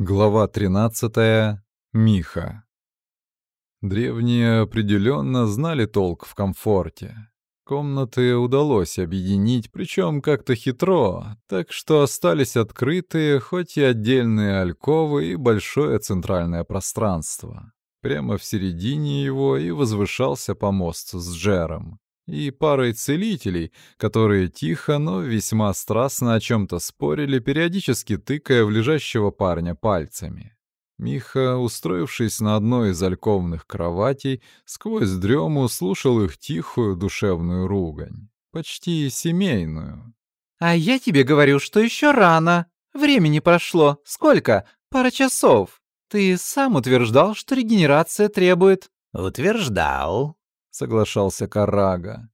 Глава 13. Миха. Древние определенно знали толк в комфорте. Комнаты удалось объединить, причем как-то хитро, так что остались открытые, хоть и отдельные альковы и большое центральное пространство. Прямо в середине его и возвышался помост с Джером и парой целителей, которые тихо, но весьма страстно о чем-то спорили, периодически тыкая в лежащего парня пальцами. Миха, устроившись на одной из альковных кроватей, сквозь дрему слушал их тихую душевную ругань, почти семейную. «А я тебе говорю, что еще рано. Времени прошло. Сколько? Пара часов. Ты сам утверждал, что регенерация требует...» «Утверждал», соглашался Карага.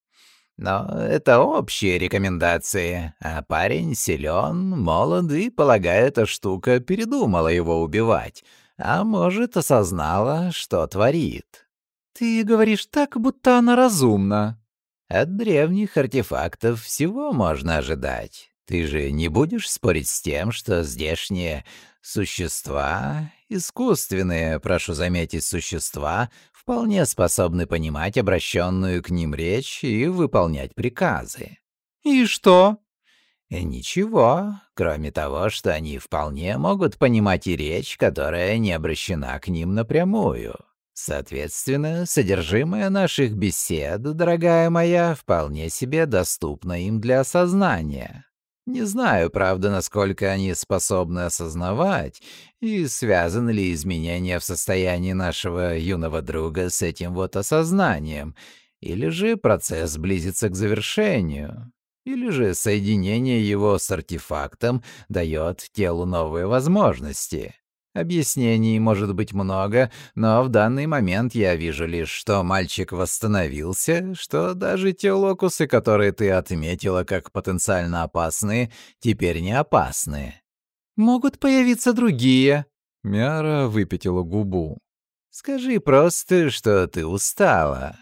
Но это общие рекомендации, а парень силен, молод и, полагаю, эта штука передумала его убивать, а может, осознала, что творит. Ты говоришь так, будто она разумна. От древних артефактов всего можно ожидать. Ты же не будешь спорить с тем, что здешние существа, искусственные, прошу заметить, существа, вполне способны понимать обращенную к ним речь и выполнять приказы. И что? И ничего, кроме того, что они вполне могут понимать и речь, которая не обращена к ним напрямую. Соответственно, содержимое наших бесед, дорогая моя, вполне себе доступно им для осознания. Не знаю, правда, насколько они способны осознавать, и связаны ли изменения в состоянии нашего юного друга с этим вот осознанием, или же процесс близится к завершению, или же соединение его с артефактом дает телу новые возможности. Объяснений может быть много, но в данный момент я вижу лишь, что мальчик восстановился, что даже те локусы, которые ты отметила как потенциально опасные, теперь не опасны. Могут появиться другие. Мяра выпятила губу. Скажи просто, что ты устала.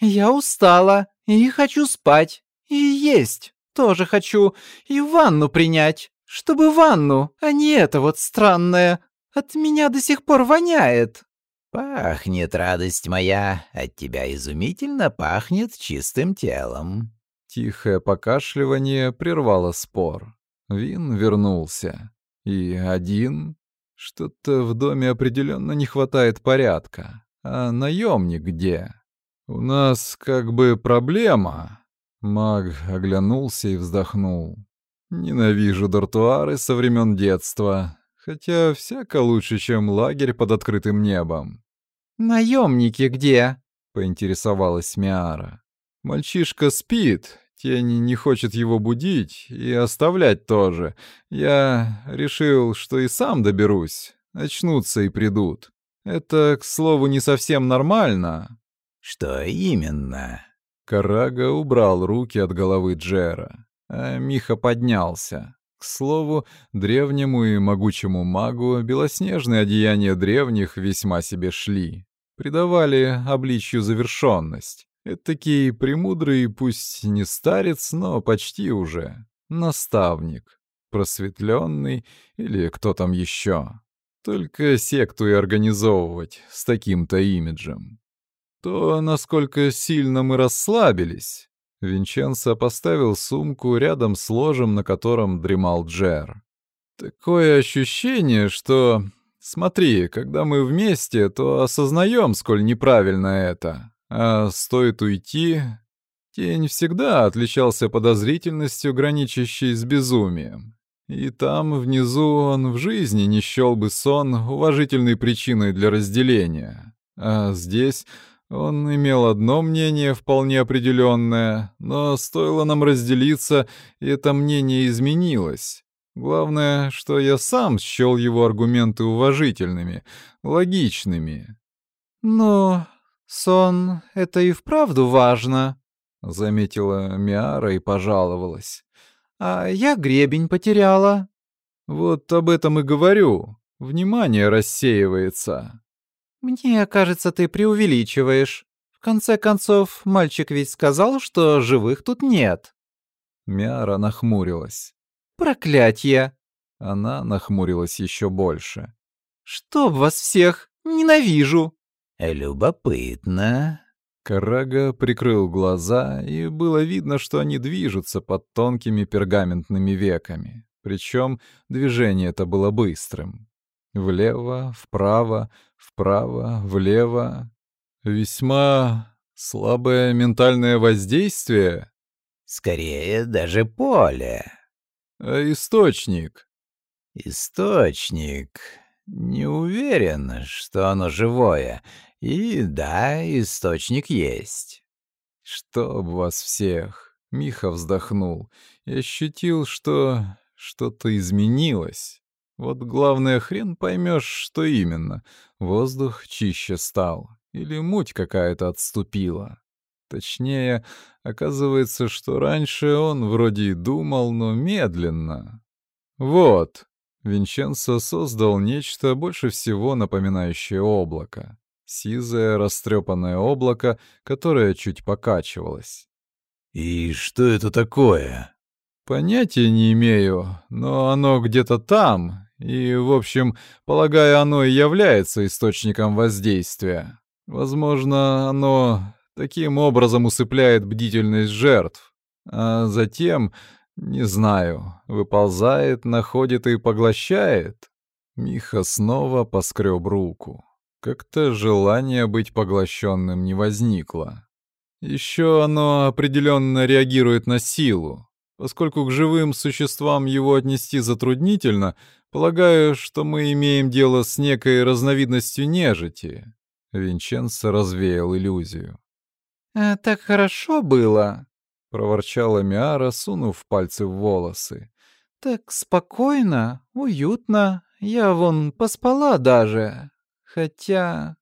Я устала и хочу спать. И есть тоже хочу. И ванну принять. Чтобы ванну, а не это вот странное. От меня до сих пор воняет. Пахнет, радость моя, от тебя изумительно пахнет чистым телом. Тихое покашливание прервало спор. Вин вернулся. И один... Что-то в доме определенно не хватает порядка. А наемник где? У нас как бы проблема. Маг оглянулся и вздохнул. Ненавижу дартуары со времен детства. Хотя всяко лучше, чем лагерь под открытым небом. «Наемники где?» — поинтересовалась Миара. «Мальчишка спит, тень не хочет его будить и оставлять тоже. Я решил, что и сам доберусь. Очнутся и придут. Это, к слову, не совсем нормально». «Что именно?» Карага убрал руки от головы Джера, а Миха поднялся. К слову, древнему и могучему магу белоснежные одеяния древних весьма себе шли, придавали обличью завершенность. Этакий премудрый, пусть не старец, но почти уже, наставник, просветленный или кто там еще. Только секту и организовывать с таким-то имиджем. То, насколько сильно мы расслабились, Винченцо поставил сумку рядом с ложем, на котором дремал Джер. «Такое ощущение, что... Смотри, когда мы вместе, то осознаем, сколь неправильно это. А стоит уйти... Тень всегда отличался подозрительностью, граничащей с безумием. И там, внизу, он в жизни не счел бы сон уважительной причиной для разделения. А здесь он имел одно мнение вполне определенное, но стоило нам разделиться, и это мнение изменилось. Главное, что я сам счел его аргументы уважительными, логичными. «Но сон — это и вправду важно», — заметила Миара и пожаловалась. «А я гребень потеряла». «Вот об этом и говорю. Внимание рассеивается». «Мне кажется, ты преувеличиваешь. В конце концов, мальчик ведь сказал, что живых тут нет». Мяра нахмурилась. «Проклятье!» Она нахмурилась еще больше. «Чтоб вас всех! Ненавижу!» «Любопытно». Карага прикрыл глаза, и было видно, что они движутся под тонкими пергаментными веками. Причем движение это было быстрым. Влево, вправо, вправо, влево. Весьма слабое ментальное воздействие. Скорее, даже поле. А источник? Источник. Не уверен, что оно живое. И да, источник есть. Чтоб вас всех. Миха вздохнул и ощутил, что что-то изменилось. Вот главное, хрен поймешь, что именно. Воздух чище стал. Или муть какая-то отступила. Точнее, оказывается, что раньше он вроде и думал, но медленно. Вот, Винченцо создал нечто больше всего напоминающее облако. Сизое растрепанное облако, которое чуть покачивалось. «И что это такое?» «Понятия не имею, но оно где-то там, и, в общем, полагаю, оно и является источником воздействия. Возможно, оно таким образом усыпляет бдительность жертв, а затем не знаю, выползает, находит и поглощает. Миха снова поскреб руку. Как-то желание быть поглощенным не возникло. Еще оно определенно реагирует на силу. Поскольку к живым существам его отнести затруднительно, полагаю, что мы имеем дело с некой разновидностью нежити. Винченцо развеял иллюзию. «А так хорошо было», — проворчала Миара, сунув пальцы в волосы. «Так спокойно, уютно. Я вон поспала даже. Хотя...»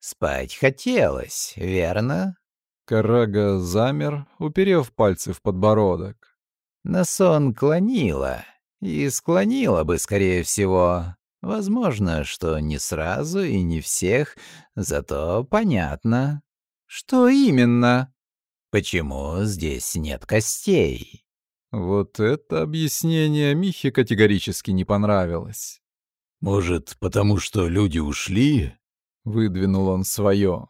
«Спать хотелось, верно?» Карага замер, уперев пальцы в подбородок. «На сон клонила. И склонила бы, скорее всего. Возможно, что не сразу и не всех, зато понятно». «Что именно?» Почему здесь нет костей? Вот это объяснение Михе категорически не понравилось. Может, потому что люди ушли? Выдвинул он свое.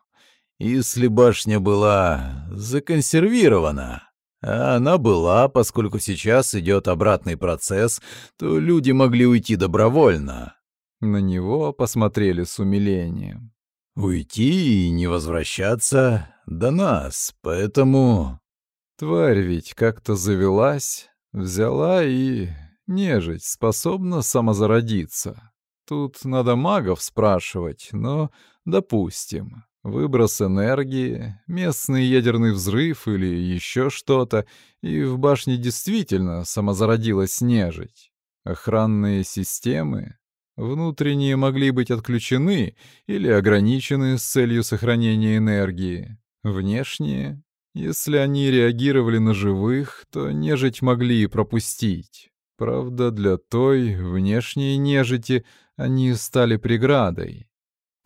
Если башня была законсервирована, а она была, поскольку сейчас идет обратный процесс, то люди могли уйти добровольно. На него посмотрели с умилением. Уйти и не возвращаться до нас, поэтому... Тварь ведь как-то завелась, взяла и... Нежить способна самозародиться. Тут надо магов спрашивать, но, допустим, выброс энергии, местный ядерный взрыв или еще что-то, и в башне действительно самозародилась нежить. Охранные системы, внутренние могли быть отключены или ограничены с целью сохранения энергии. Внешние, если они реагировали на живых, то нежить могли и пропустить. Правда, для той внешней нежити они стали преградой.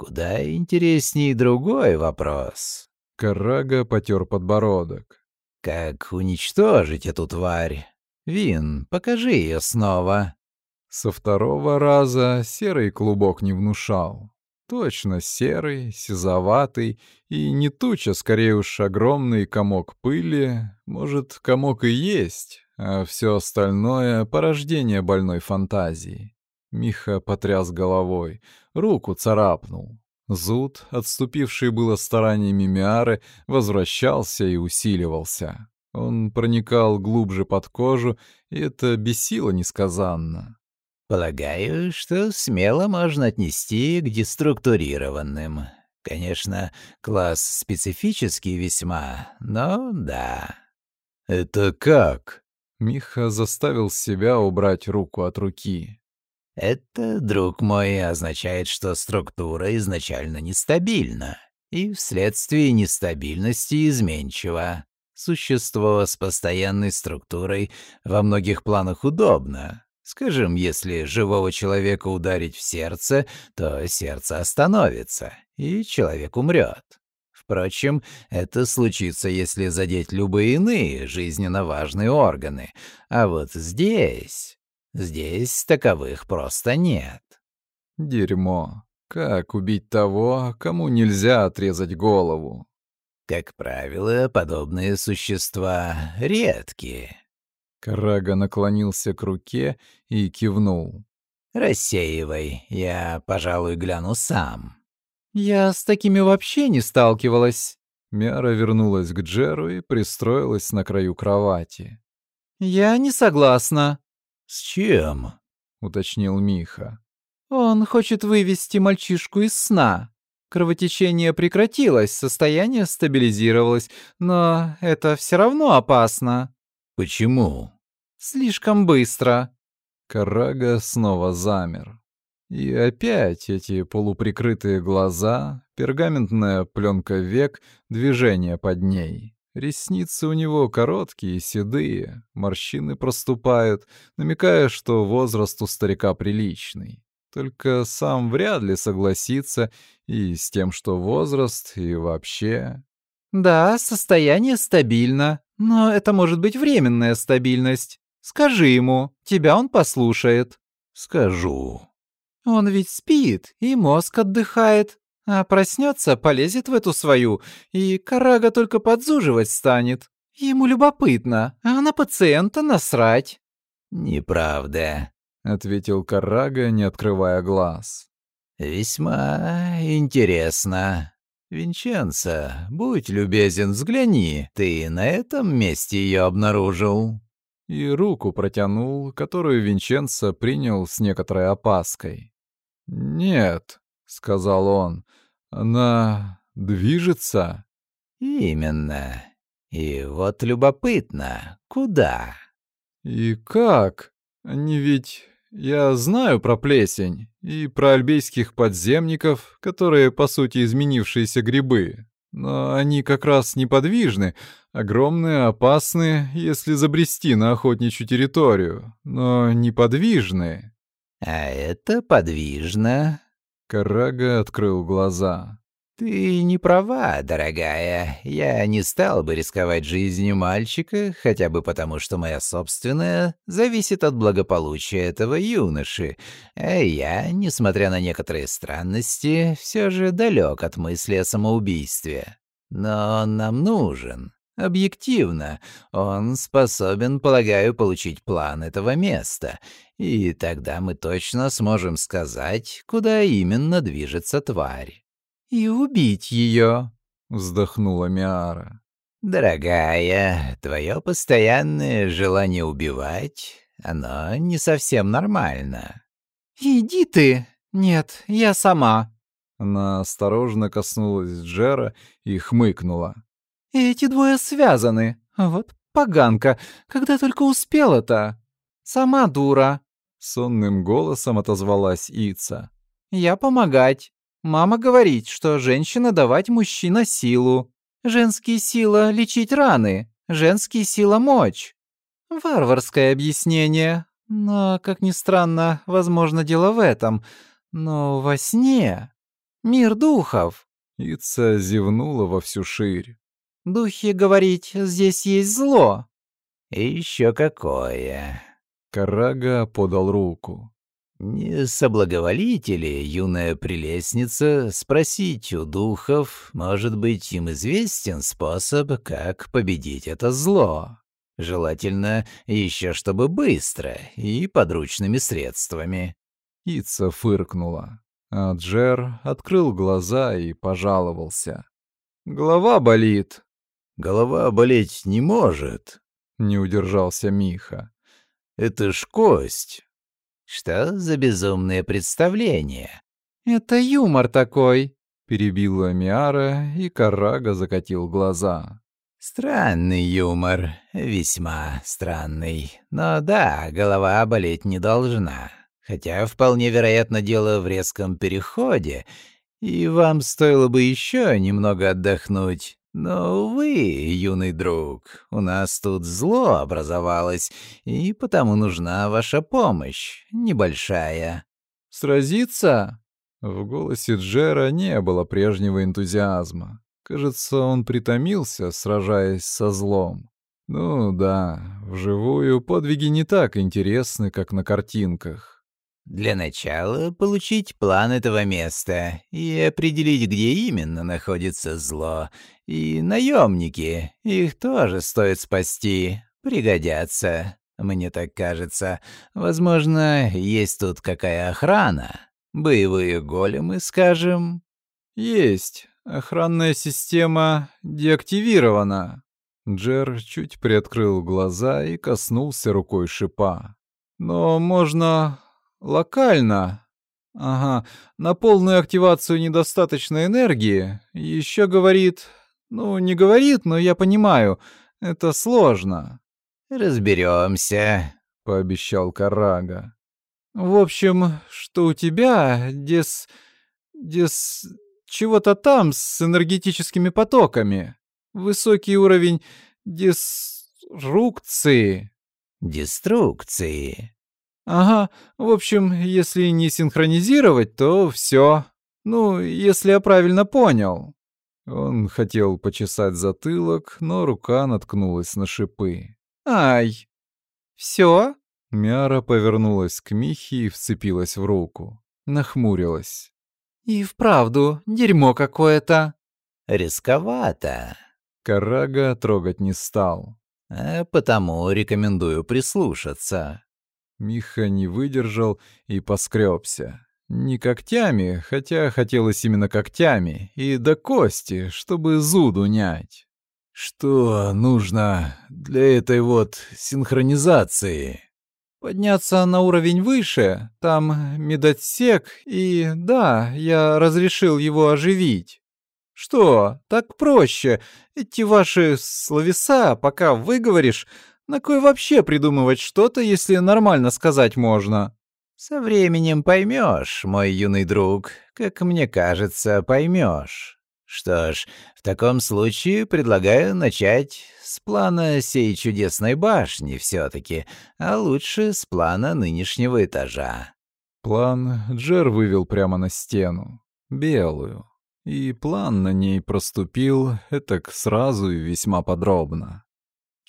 Куда интереснее другой вопрос. Карага потер подбородок. Как уничтожить эту тварь? Вин, покажи ее снова. Со второго раза серый клубок не внушал. Точно серый, сизоватый и не туча, скорее уж огромный комок пыли. Может, комок и есть, а все остальное — порождение больной фантазии. Миха потряс головой, руку царапнул. Зуд, отступивший было стараниями Миары, возвращался и усиливался. Он проникал глубже под кожу, и это бесило несказанно. Полагаю, что смело можно отнести к деструктурированным. Конечно, класс специфический весьма, но да. Это как? Миха заставил себя убрать руку от руки. Это, друг мой, означает, что структура изначально нестабильна и вследствие нестабильности изменчива. Существо с постоянной структурой во многих планах удобно, Скажем, если живого человека ударить в сердце, то сердце остановится, и человек умрет. Впрочем, это случится, если задеть любые иные жизненно важные органы. А вот здесь... Здесь таковых просто нет. Дерьмо. Как убить того, кому нельзя отрезать голову? Как правило, подобные существа редкие. Карага наклонился к руке и кивнул. «Рассеивай, я, пожалуй, гляну сам». «Я с такими вообще не сталкивалась». Мяра вернулась к Джеру и пристроилась на краю кровати. «Я не согласна». «С чем?» — уточнил Миха. «Он хочет вывести мальчишку из сна. Кровотечение прекратилось, состояние стабилизировалось, но это все равно опасно». «Почему?» «Слишком быстро». Карага снова замер. И опять эти полуприкрытые глаза, пергаментная пленка век, движение под ней. Ресницы у него короткие, седые, морщины проступают, намекая, что возраст у старика приличный. Только сам вряд ли согласится и с тем, что возраст, и вообще... «Да, состояние стабильно, но это может быть временная стабильность. Скажи ему, тебя он послушает». «Скажу». «Он ведь спит, и мозг отдыхает, а проснется, полезет в эту свою, и Карага только подзуживать станет. Ему любопытно, а на пациента насрать». «Неправда», — ответил Карага, не открывая глаз. «Весьма интересно. Винченцо, будь любезен, взгляни, ты на этом месте ее обнаружил?» И руку протянул, которую Винченцо принял с некоторой опаской. «Нет», — сказал он, — «она движется?» «Именно. И вот любопытно, куда?» «И как? Они ведь я знаю про плесень и про альбейских подземников, которые, по сути, изменившиеся грибы. Но они как раз неподвижны, огромные, опасные, если забрести на охотничью территорию, но неподвижные. «А это подвижно». Карага открыл глаза. «Ты не права, дорогая. Я не стал бы рисковать жизнью мальчика, хотя бы потому, что моя собственная зависит от благополучия этого юноши. А я, несмотря на некоторые странности, все же далек от мысли о самоубийстве. Но он нам нужен. Объективно, он способен, полагаю, получить план этого места, и тогда мы точно сможем сказать, куда именно движется тварь и убить ее», — вздохнула Миара. «Дорогая, твое постоянное желание убивать, оно не совсем нормально». «Иди ты! Нет, я сама». Она осторожно коснулась Джера и хмыкнула. «Эти двое связаны. Вот поганка, когда только успела-то. Сама дура». Сонным голосом отозвалась Ица. «Я помогать. Мама говорит, что женщина давать мужчина силу. Женские сила — лечить раны, женские сила — мочь. Варварское объяснение. Но, как ни странно, возможно, дело в этом. Но во сне... Мир духов. Ица зевнула во всю ширь. Духи говорить, здесь есть зло. И еще какое. Карага подал руку. Не соблаговолите ли, юная прелестница, спросить у духов, может быть, им известен способ, как победить это зло? Желательно еще чтобы быстро и подручными средствами. Ица фыркнула, а Джер открыл глаза и пожаловался. «Голова болит». «Голова болеть не может», — не удержался Миха. «Это ж кость». Что за безумное представление? Это юмор такой, перебила Миара, и Карага закатил глаза. Странный юмор, весьма странный. Но да, голова болеть не должна. Хотя вполне вероятно дело в резком переходе, и вам стоило бы еще немного отдохнуть. Но, увы, юный друг, у нас тут зло образовалось, и потому нужна ваша помощь, небольшая». «Сразиться?» В голосе Джера не было прежнего энтузиазма. Кажется, он притомился, сражаясь со злом. Ну да, вживую подвиги не так интересны, как на картинках. Для начала получить план этого места и определить, где именно находится зло. И наемники, их тоже стоит спасти, пригодятся. Мне так кажется. Возможно, есть тут какая охрана. Боевые големы, скажем. Есть. Охранная система деактивирована. Джер чуть приоткрыл глаза и коснулся рукой шипа. Но можно локально. Ага, на полную активацию недостаточно энергии. Еще говорит... Ну, не говорит, но я понимаю, это сложно. Разберемся, пообещал Карага. В общем, что у тебя, дес... дес... чего-то там с энергетическими потоками. Высокий уровень деструкции. Деструкции. Ага, в общем, если не синхронизировать, то все. Ну, если я правильно понял. Он хотел почесать затылок, но рука наткнулась на шипы. «Ай!» «Все?» Мяра повернулась к Михе и вцепилась в руку. Нахмурилась. «И вправду, дерьмо какое-то». «Рисковато». Карага трогать не стал. А потому рекомендую прислушаться. Миха не выдержал и поскребся. Не когтями, хотя хотелось именно когтями, и до кости, чтобы зуд унять. Что нужно для этой вот синхронизации? Подняться на уровень выше, там медотсек, и да, я разрешил его оживить. Что, так проще? Эти ваши словеса, пока выговоришь, на кой вообще придумывать что-то, если нормально сказать можно? Со временем поймешь, мой юный друг, как мне кажется, поймешь. Что ж, в таком случае предлагаю начать с плана сей чудесной башни все-таки, а лучше с плана нынешнего этажа. План Джер вывел прямо на стену, белую, и план на ней проступил этак сразу и весьма подробно.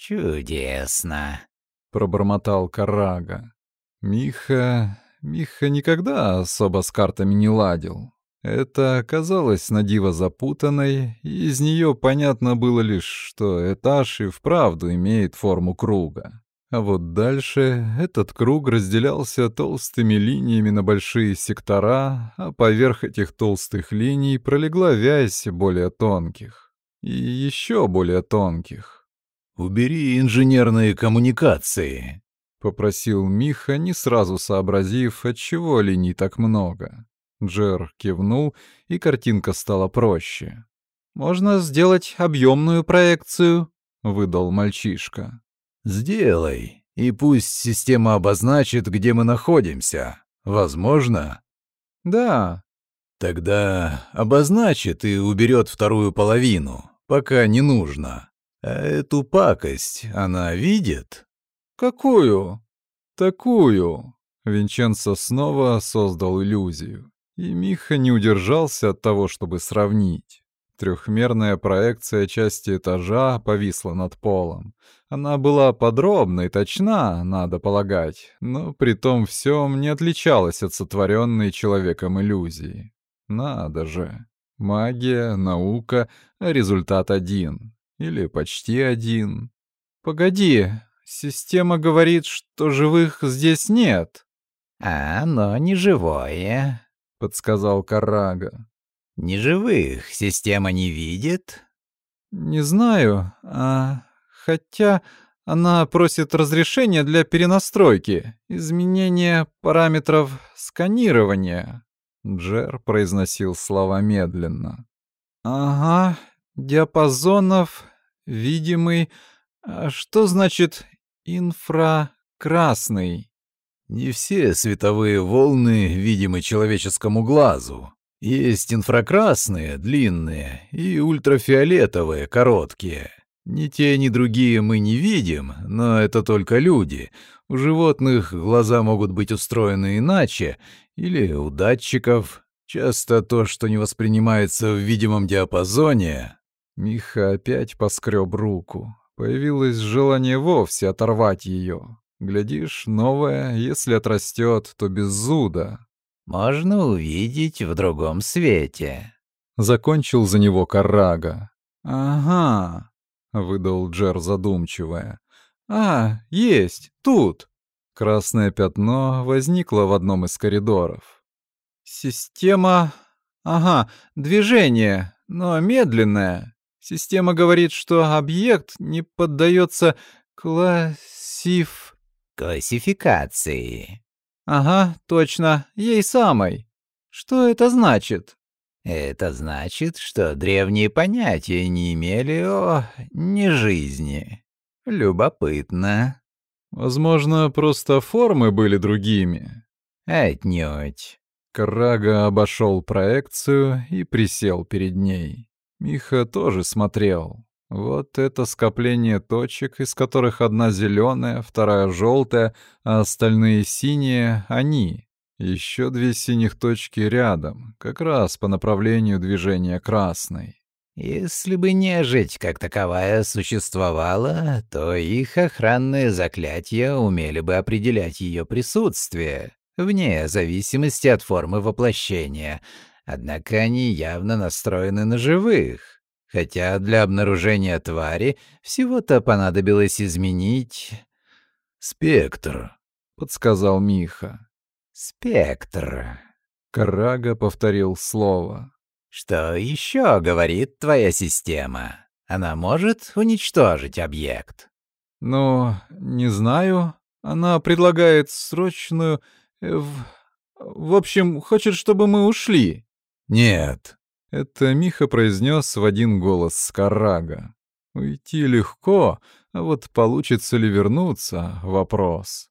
«Чудесно», — пробормотал Карага. Миха Миха никогда особо с картами не ладил. Это оказалось на диво запутанной, и из нее понятно было лишь, что этаж и вправду имеет форму круга. А вот дальше этот круг разделялся толстыми линиями на большие сектора, а поверх этих толстых линий пролегла вязь более тонких. И еще более тонких. «Убери инженерные коммуникации», попросил Миха, не сразу сообразив, отчего линий так много. Джер кивнул, и картинка стала проще. «Можно сделать объемную проекцию», — выдал мальчишка. «Сделай, и пусть система обозначит, где мы находимся. Возможно?» «Да». «Тогда обозначит и уберет вторую половину, пока не нужно. А эту пакость она видит?» «Какую?» «Такую!» Винченцо снова создал иллюзию. И Миха не удержался от того, чтобы сравнить. Трехмерная проекция части этажа повисла над полом. Она была подробна и точна, надо полагать, но при том всем не отличалась от сотворенной человеком иллюзии. Надо же. Магия, наука, а результат один. Или почти один. «Погоди, Система говорит, что живых здесь нет. А оно не живое, подсказал Карага. Не живых система не видит? Не знаю, а хотя она просит разрешения для перенастройки, изменения параметров сканирования. Джер произносил слова медленно. Ага, диапазонов, видимый. А что значит инфракрасный. Не все световые волны видимы человеческому глазу. Есть инфракрасные, длинные, и ультрафиолетовые, короткие. Ни те, ни другие мы не видим, но это только люди. У животных глаза могут быть устроены иначе, или у датчиков. Часто то, что не воспринимается в видимом диапазоне... Миха опять поскреб руку. Появилось желание вовсе оторвать ее. Глядишь, новое, если отрастет, то без зуда. Можно увидеть в другом свете. Закончил за него Карага. «Ага», — выдал Джер задумчивая. «А, есть, тут». Красное пятно возникло в одном из коридоров. «Система... Ага, движение, но медленное. Система говорит, что объект не поддается классиф... Классификации. Ага, точно, ей самой. Что это значит? Это значит, что древние понятия не имели о нежизни. Любопытно. Возможно, просто формы были другими. Отнюдь. Крага обошел проекцию и присел перед ней. Миха тоже смотрел. Вот это скопление точек, из которых одна зеленая, вторая желтая, а остальные синие — они. Еще две синих точки рядом, как раз по направлению движения красной. Если бы нежить как таковая существовала, то их охранные заклятия умели бы определять ее присутствие, вне зависимости от формы воплощения — Однако они явно настроены на живых. Хотя для обнаружения твари всего-то понадобилось изменить... «Спектр», — подсказал Миха. «Спектр», — Карага повторил слово. «Что еще говорит твоя система? Она может уничтожить объект?» «Ну, не знаю. Она предлагает срочную... Э, в... в общем, хочет, чтобы мы ушли». «Нет». Это Миха произнес в один голос с Карага. Уйти легко, а вот получится ли вернуться — вопрос.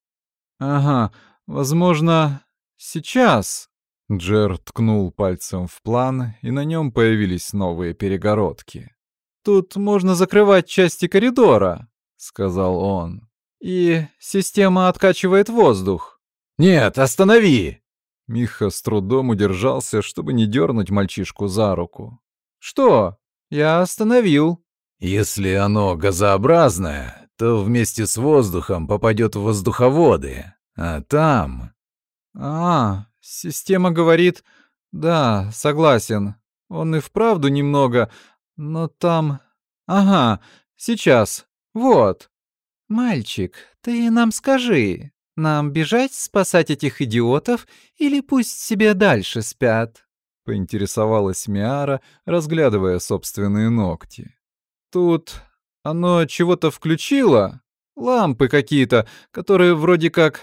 «Ага, возможно, сейчас...» Джер ткнул пальцем в план, и на нем появились новые перегородки. «Тут можно закрывать части коридора», — сказал он. «И система откачивает воздух». «Нет, останови!» Миха с трудом удержался, чтобы не дернуть мальчишку за руку. «Что? Я остановил». «Если оно газообразное, то вместе с воздухом попадет в воздуховоды, а там...» «А, система говорит...» «Да, согласен. Он и вправду немного, но там...» «Ага, сейчас. Вот». «Мальчик, ты нам скажи, нам бежать спасать этих идиотов или пусть себе дальше спят?» — поинтересовалась Миара, разглядывая собственные ногти. «Тут оно чего-то включило? Лампы какие-то, которые вроде как...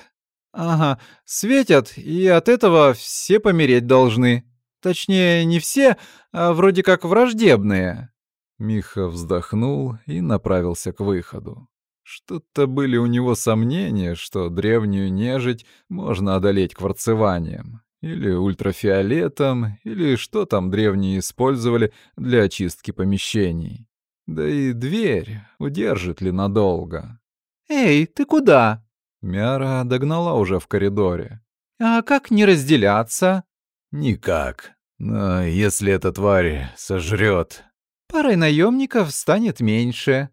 Ага, светят, и от этого все помереть должны. Точнее, не все, а вроде как враждебные». Миха вздохнул и направился к выходу. Что-то были у него сомнения, что древнюю нежить можно одолеть кварцеванием, или ультрафиолетом, или что там древние использовали для очистки помещений. Да и дверь удержит ли надолго. «Эй, ты куда?» Мяра догнала уже в коридоре. «А как не разделяться?» «Никак. Но если эта тварь сожрет...» «Парой наемников станет меньше»,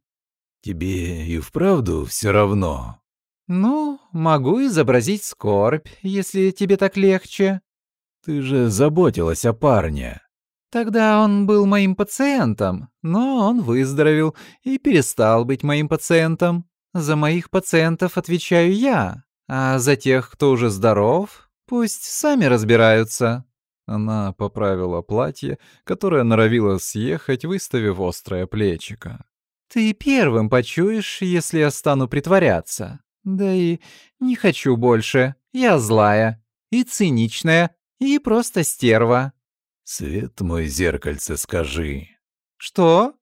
Тебе и вправду все равно? Ну, могу изобразить скорбь, если тебе так легче. Ты же заботилась о парне. Тогда он был моим пациентом, но он выздоровел и перестал быть моим пациентом. За моих пациентов отвечаю я, а за тех, кто уже здоров, пусть сами разбираются. Она поправила платье, которое норовило съехать, выставив острое плечико. Ты первым почуешь, если я стану притворяться. Да и не хочу больше. Я злая и циничная, и просто стерва. Свет мой зеркальце, скажи. Что?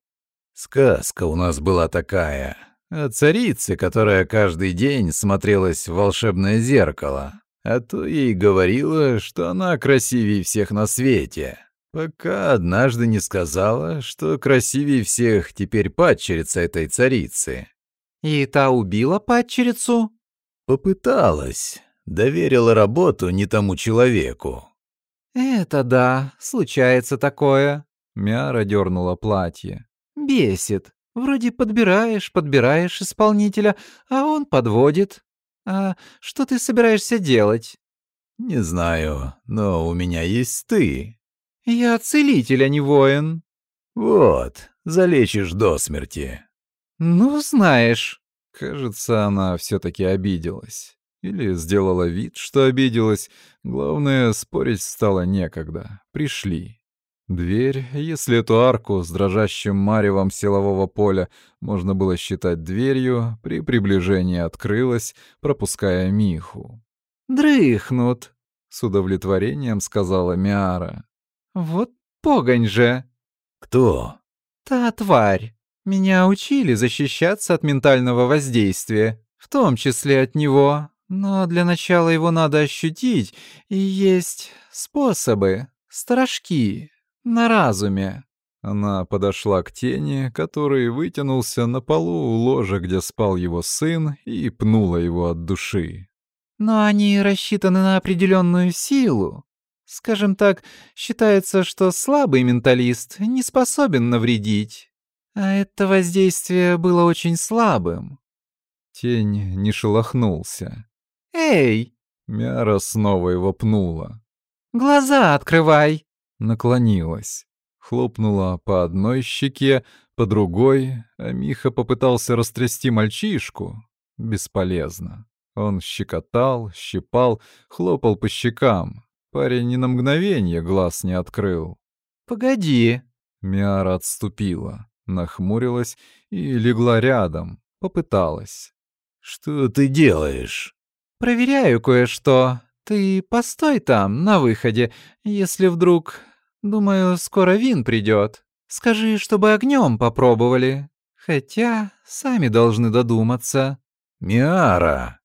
Сказка у нас была такая. О царице, которая каждый день смотрелась в волшебное зеркало. А то ей говорила, что она красивее всех на свете. Пока однажды не сказала, что красивее всех теперь падчерица этой царицы. И та убила падчерицу? Попыталась. Доверила работу не тому человеку. Это да, случается такое. Мяра дернула платье. Бесит. Вроде подбираешь, подбираешь исполнителя, а он подводит. А что ты собираешься делать? Не знаю, но у меня есть ты. Я целитель, а не воин. Вот, залечишь до смерти. Ну, знаешь. Кажется, она все-таки обиделась. Или сделала вид, что обиделась. Главное, спорить стало некогда. Пришли. Дверь, если эту арку с дрожащим маревом силового поля можно было считать дверью, при приближении открылась, пропуская Миху. «Дрыхнут», — с удовлетворением сказала Миара. «Вот погонь же!» «Кто?» «Та тварь. Меня учили защищаться от ментального воздействия, в том числе от него, но для начала его надо ощутить, и есть способы, сторожки, на разуме». Она подошла к тени, который вытянулся на полу у ложа, где спал его сын, и пнула его от души. «Но они рассчитаны на определенную силу. Скажем так, считается, что слабый менталист не способен навредить. А это воздействие было очень слабым». Тень не шелохнулся. «Эй!» Мяра снова его пнула. «Глаза открывай!» Наклонилась. Хлопнула по одной щеке, по другой, а Миха попытался растрясти мальчишку. Бесполезно. Он щекотал, щипал, хлопал по щекам. Парень ни на мгновение глаз не открыл. «Погоди!» Миара отступила, нахмурилась и легла рядом, попыталась. «Что ты делаешь?» «Проверяю кое-что. Ты постой там, на выходе, если вдруг... Думаю, скоро Вин придет. Скажи, чтобы огнем попробовали. Хотя сами должны додуматься». «Миара!»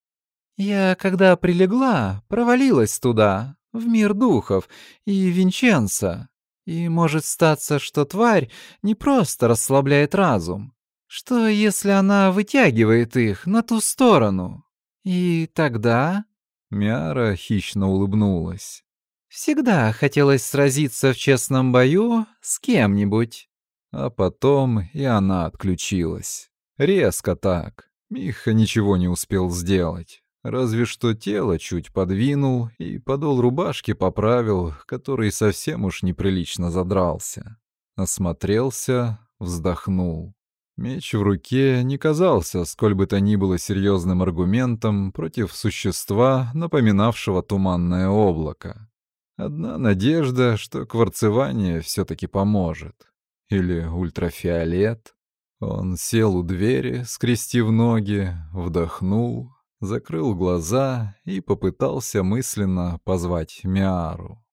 «Я, когда прилегла, провалилась туда, в мир духов и Винченца. И может статься, что тварь не просто расслабляет разум. Что, если она вытягивает их на ту сторону? И тогда...» Мяра хищно улыбнулась. «Всегда хотелось сразиться в честном бою с кем-нибудь». А потом и она отключилась. Резко так. Миха ничего не успел сделать. Разве что тело чуть подвинул и подол рубашки поправил, который совсем уж неприлично задрался. Осмотрелся, вздохнул. Меч в руке не казался сколь бы то ни было серьезным аргументом против существа, напоминавшего туманное облако. Одна надежда, что кварцевание все-таки поможет. Или ультрафиолет. Он сел у двери, скрестив ноги, вдохнул, закрыл глаза и попытался мысленно позвать Миару.